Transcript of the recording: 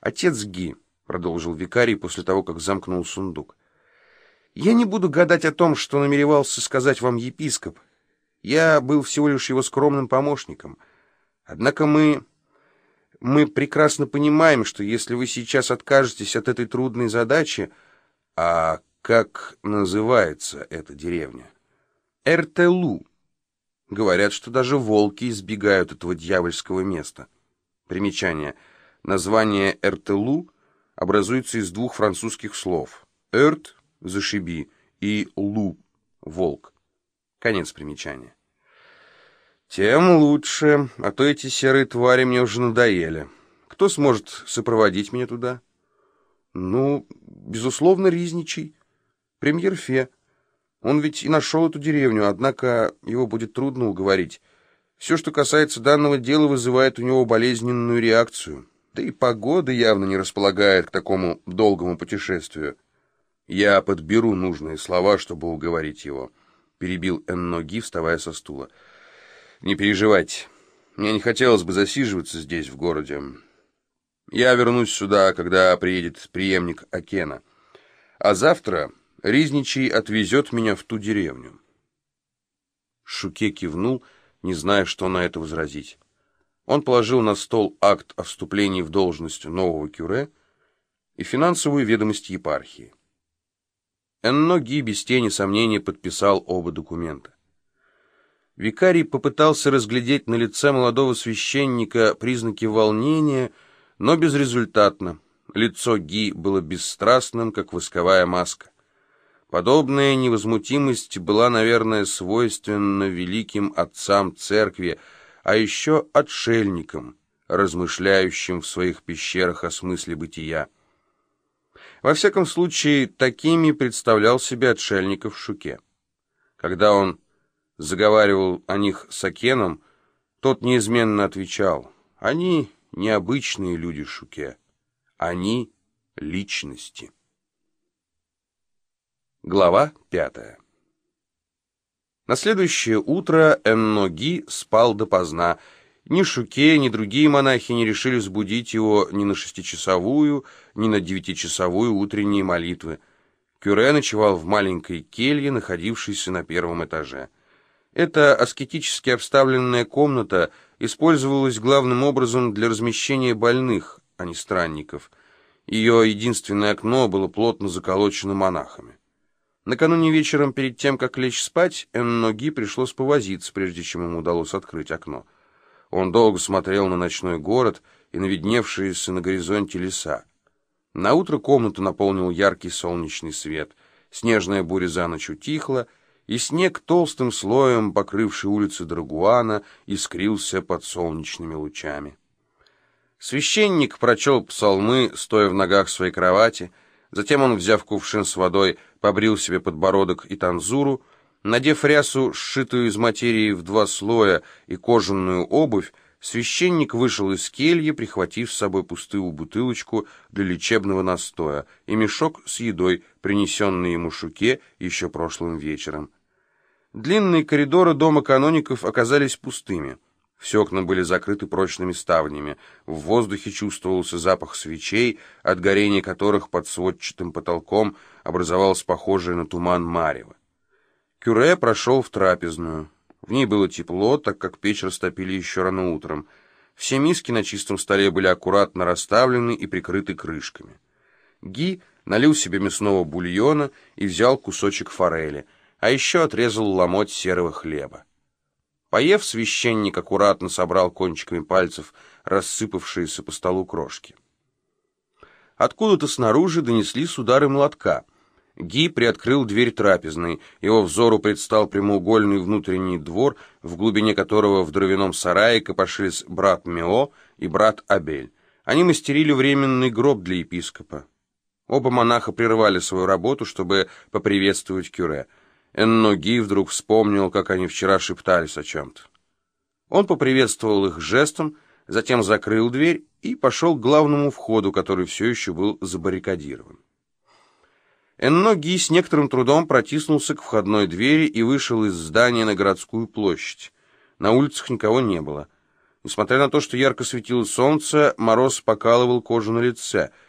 «Отец Ги», — продолжил викарий после того, как замкнул сундук, — «я не буду гадать о том, что намеревался сказать вам епископ. Я был всего лишь его скромным помощником. Однако мы... мы прекрасно понимаем, что если вы сейчас откажетесь от этой трудной задачи... А как называется эта деревня? Эртелу. Говорят, что даже волки избегают этого дьявольского места. Примечание. Название Эртелу образуется из двух французских слов. «Эрт» — «зашиби» и «лу» — «волк». Конец примечания. Тем лучше, а то эти серые твари мне уже надоели. Кто сможет сопроводить меня туда? Ну, безусловно, Ризничий, премьер Фе. Он ведь и нашел эту деревню, однако его будет трудно уговорить. Все, что касается данного дела, вызывает у него болезненную реакцию. Да и погода явно не располагает к такому долгому путешествию. Я подберу нужные слова, чтобы уговорить его. Перебил Энноги, вставая со стула. Не переживайте. Мне не хотелось бы засиживаться здесь, в городе. Я вернусь сюда, когда приедет преемник Акена. А завтра Ризничий отвезет меня в ту деревню. Шуке кивнул, не зная, что на это возразить. Он положил на стол акт о вступлении в должность нового кюре и финансовую ведомость епархии. Энно Ги без тени сомнения подписал оба документа. Викарий попытался разглядеть на лице молодого священника признаки волнения, но безрезультатно. Лицо Ги было бесстрастным, как восковая маска. Подобная невозмутимость была, наверное, свойственна великим отцам церкви, а еще отшельникам, размышляющим в своих пещерах о смысле бытия. Во всяком случае, такими представлял себе отшельников Шуке. Когда он заговаривал о них с Акеном, тот неизменно отвечал, «Они необычные люди Шуке, они личности». Глава пятая На следующее утро Энноги спал допоздна. Ни Шуке, ни другие монахи не решили сбудить его ни на шестичасовую, ни на девятичасовую утренние молитвы. Кюре ночевал в маленькой келье, находившейся на первом этаже. Эта аскетически обставленная комната использовалась главным образом для размещения больных, а не странников. Ее единственное окно было плотно заколочено монахами. Накануне вечером, перед тем, как лечь спать, Энноги пришлось повозиться, прежде чем ему удалось открыть окно. Он долго смотрел на ночной город и на видневшиеся на горизонте леса. Наутро комнату наполнил яркий солнечный свет. Снежная буря за ночь утихла, и снег, толстым слоем покрывший улицы Драгуана, искрился под солнечными лучами. Священник прочел псалмы, стоя в ногах своей кровати, затем он, взяв кувшин с водой, побрил себе подбородок и танзуру, надев рясу, сшитую из материи в два слоя, и кожаную обувь, священник вышел из кельи, прихватив с собой пустую бутылочку для лечебного настоя и мешок с едой, принесенный ему Шуке еще прошлым вечером. Длинные коридоры дома каноников оказались пустыми. Все окна были закрыты прочными ставнями. В воздухе чувствовался запах свечей, от горения которых под сводчатым потолком образовалось похожее на туман марево. Кюре прошел в трапезную. В ней было тепло, так как печь растопили еще рано утром. Все миски на чистом столе были аккуратно расставлены и прикрыты крышками. Ги налил себе мясного бульона и взял кусочек форели, а еще отрезал ломоть серого хлеба. Поев, священник аккуратно собрал кончиками пальцев рассыпавшиеся по столу крошки. Откуда-то снаружи донеслись удары молотка. Ги приоткрыл дверь трапезной. Его взору предстал прямоугольный внутренний двор, в глубине которого в дровяном сарае копошились брат Мео и брат Абель. Они мастерили временный гроб для епископа. Оба монаха прервали свою работу, чтобы поприветствовать Кюре — Энноги вдруг вспомнил, как они вчера шептались о чем-то. Он поприветствовал их жестом, затем закрыл дверь и пошел к главному входу, который все еще был забаррикадирован. Энноги с некоторым трудом протиснулся к входной двери и вышел из здания на городскую площадь. На улицах никого не было. Несмотря на то, что ярко светило солнце, мороз покалывал кожу на лице —